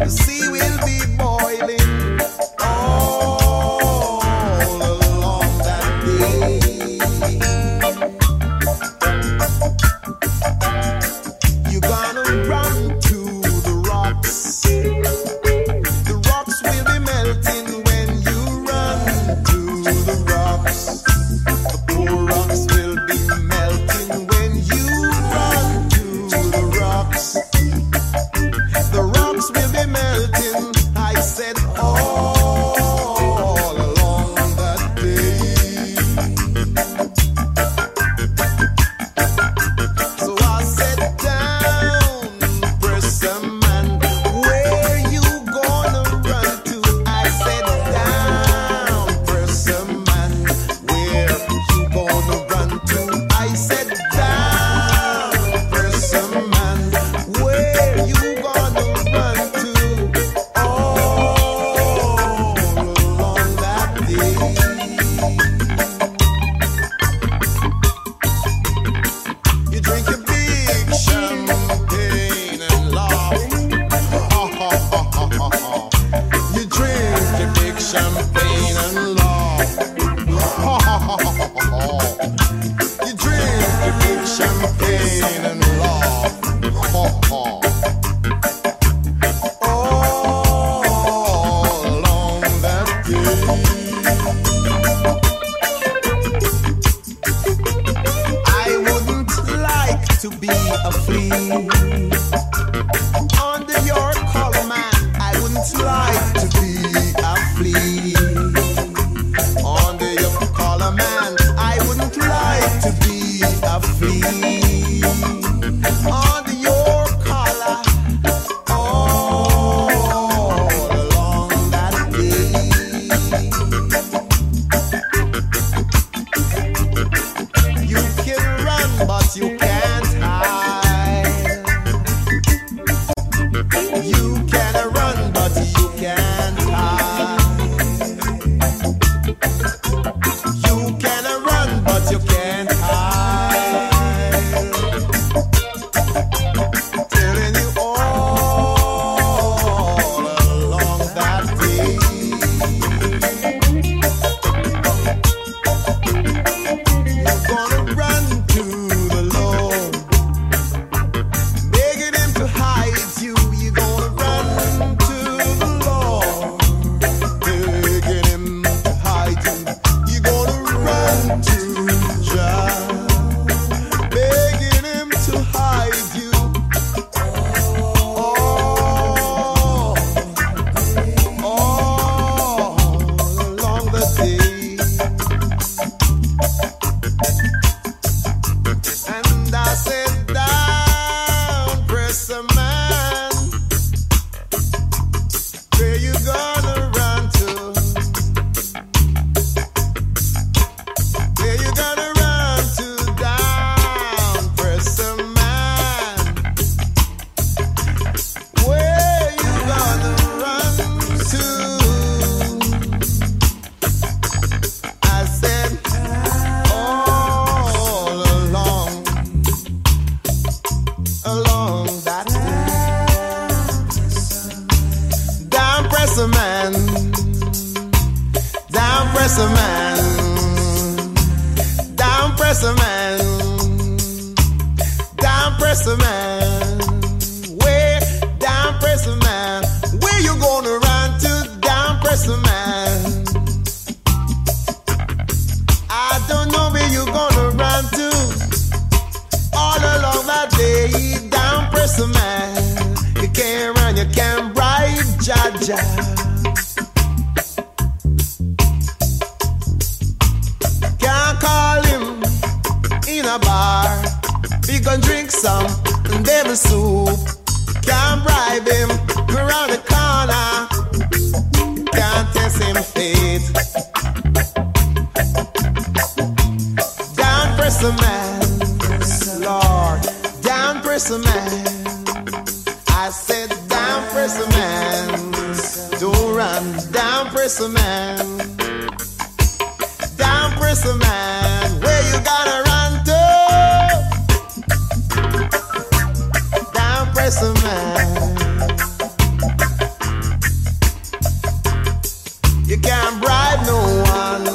I see. pain and pressor man, downpressor man, where downpressor man. Where you gonna run to? Downpressor man. I don't know where you gonna run to. All along that day, downpressor man. You can't run, you can't ride, ja ja. Gon' drink some devil soup. Can't bribe him around the corner. Can't test him fate. Downpressor man, Lord. Downpressor man. I said downpressor man. Don't run. Downpressor man. Downpressor man. Where you gotta run You can't bribe no one.